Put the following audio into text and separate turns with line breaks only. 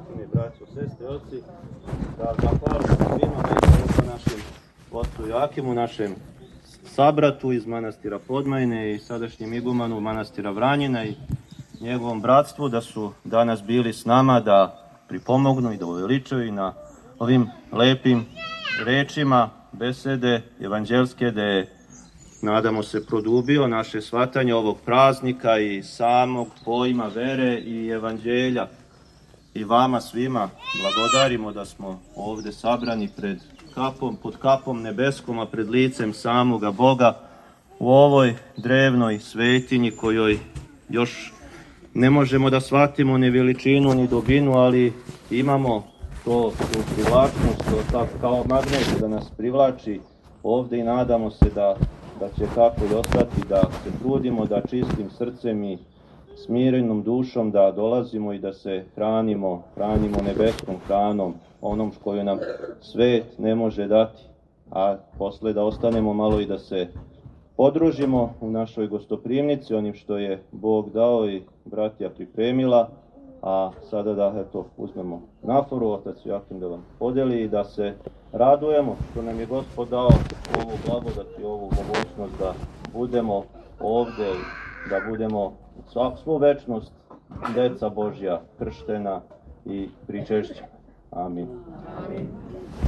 Joakime, braćo, sestre, oci, da zahvalimo svima najbolje našem ocu Joakimu, našem sabratu iz manastira Podmajne i sadašnjem igumanu manastira Vranjina i njegovom bratstvu da su danas bili s nama da pripomognu i da uveličaju i na ovim lepim rečima besede evanđelske da je nadamo se produbio naše svatanje ovog praznika i samog pojma vere i evanđelja i vama svima blagodarimo da smo ovde sabrani pred kapom, pod kapom nebeskom, a pred licem samoga Boga u ovoj drevnoj svetinji kojoj još ne možemo da shvatimo ni veličinu ni dubinu, ali imamo to, tu privlačnost, to tako kao magnet da nas privlači ovde i nadamo se da, da će tako i ostati, da se trudimo da čistim srcem i smirenom dušom da dolazimo i da se hranimo, hranimo nebeskom hranom, onom koju nam svet ne može dati, a posle da ostanemo malo i da se podružimo u našoj gostoprimnici, onim što je Bog dao i bratija pripremila, a sada da eto, uzmemo naforu, otac Joakim da vam podeli i da se radujemo što nam je Gospod dao ovu blagodat i ovu mogućnost da budemo ovde, da budemo svak, svu večnost deca Božja, krštena i pričešćena. Amin. Amin.